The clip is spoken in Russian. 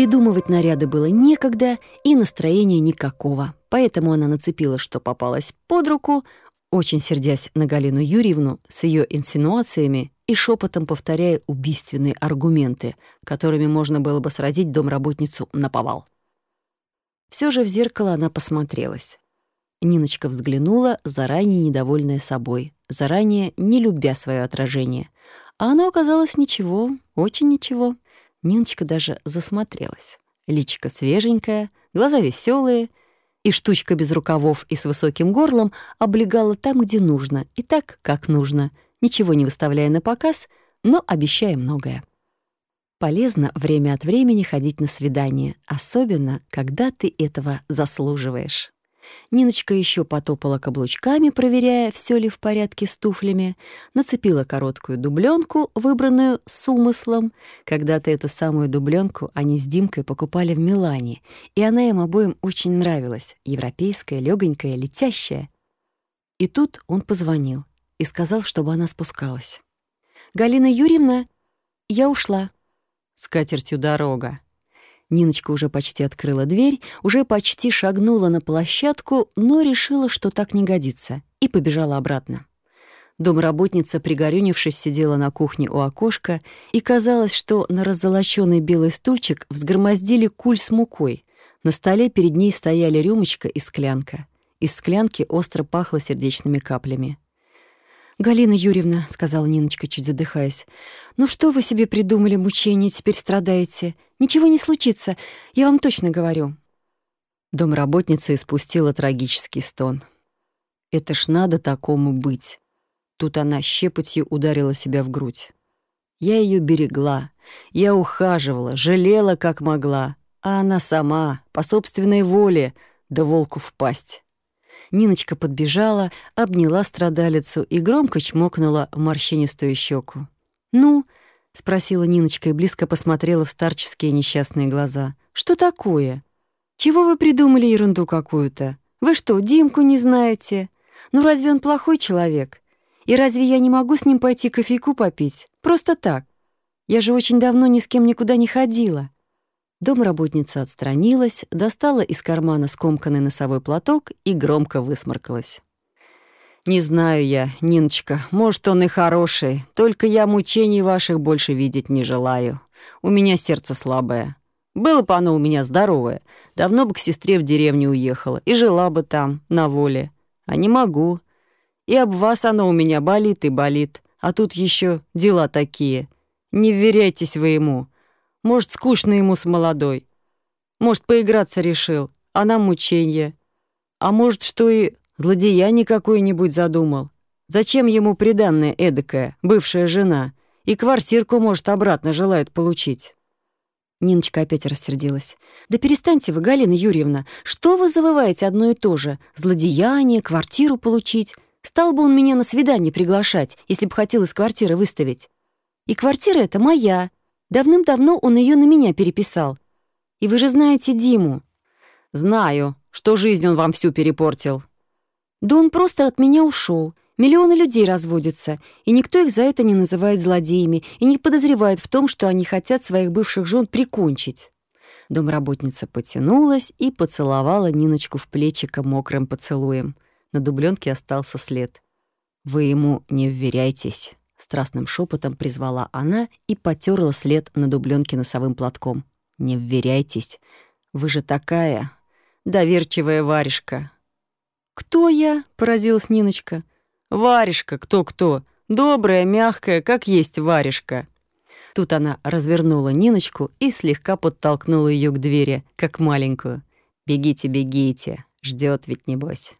Придумывать наряды было некогда и настроения никакого, поэтому она нацепила, что попалось под руку, очень сердясь на Галину Юрьевну с ее инсинуациями и шепотом повторяя убийственные аргументы, которыми можно было бы сразить домработницу на повал. Все же в зеркало она посмотрелась. Ниночка взглянула, заранее недовольная собой, заранее не любя свое отражение. А оно оказалось ничего, очень ничего. Ниночка даже засмотрелась. Личико свеженькое, глаза веселые — и штучка без рукавов и с высоким горлом облегала там, где нужно, и так, как нужно, ничего не выставляя на показ, но обещая многое. Полезно время от времени ходить на свидание, особенно, когда ты этого заслуживаешь. Ниночка еще потопала каблучками, проверяя, все ли в порядке с туфлями, нацепила короткую дубленку, выбранную с умыслом. Когда-то эту самую дубленку они с Димкой покупали в Милане, и она им обоим очень нравилась, европейская, легонькая, летящая. И тут он позвонил и сказал, чтобы она спускалась. «Галина Юрьевна, я ушла». «С катертью дорога», Ниночка уже почти открыла дверь, уже почти шагнула на площадку, но решила, что так не годится, и побежала обратно. Домработница, пригорюнившись, сидела на кухне у окошка, и казалось, что на раззолоченный белый стульчик взгромоздили куль с мукой. На столе перед ней стояли рюмочка и склянка. Из склянки остро пахло сердечными каплями. «Галина Юрьевна», — сказала Ниночка, чуть задыхаясь, «ну что вы себе придумали, мучения, теперь страдаете? Ничего не случится, я вам точно говорю». Домработница испустила трагический стон. «Это ж надо такому быть». Тут она щепотью ударила себя в грудь. Я ее берегла, я ухаживала, жалела как могла, а она сама, по собственной воле, да волку в пасть. Ниночка подбежала, обняла страдалицу и громко чмокнула в морщинистую щеку. «Ну?» — спросила Ниночка и близко посмотрела в старческие несчастные глаза. «Что такое? Чего вы придумали ерунду какую-то? Вы что, Димку не знаете? Ну разве он плохой человек? И разве я не могу с ним пойти кофейку попить? Просто так. Я же очень давно ни с кем никуда не ходила. Домработница отстранилась, достала из кармана скомканный носовой платок и громко высморкалась. «Не знаю я, Ниночка, может, он и хороший, только я мучений ваших больше видеть не желаю. У меня сердце слабое. Было бы оно у меня здоровое, давно бы к сестре в деревню уехала и жила бы там, на воле. А не могу. И об вас оно у меня болит и болит, а тут еще дела такие. Не вверяйтесь вы ему». Может, скучно ему с молодой. Может, поиграться решил, а нам мученье. А может, что и злодеяние какое-нибудь задумал. Зачем ему приданная эдакая, бывшая жена? И квартирку, может, обратно желает получить. Ниночка опять рассердилась. «Да перестаньте вы, Галина Юрьевна. Что вы завываете одно и то же? Злодеяние, квартиру получить. Стал бы он меня на свидание приглашать, если бы хотел из квартиры выставить. И квартира эта моя, Давным-давно он ее на меня переписал. И вы же знаете Диму». «Знаю, что жизнь он вам всю перепортил». «Да он просто от меня ушел. Миллионы людей разводятся, и никто их за это не называет злодеями и не подозревает в том, что они хотят своих бывших жен прикончить». Домработница потянулась и поцеловала Ниночку в плечико мокрым поцелуем. На дубленке остался след. «Вы ему не вверяйтесь». Страстным шепотом призвала она и потерла след на дубленке носовым платком. «Не вверяйтесь. Вы же такая доверчивая варежка». «Кто я?» — поразилась Ниночка. «Варежка, кто-кто. Добрая, мягкая, как есть варежка». Тут она развернула Ниночку и слегка подтолкнула ее к двери, как маленькую. «Бегите, бегите, ждет ведь небось».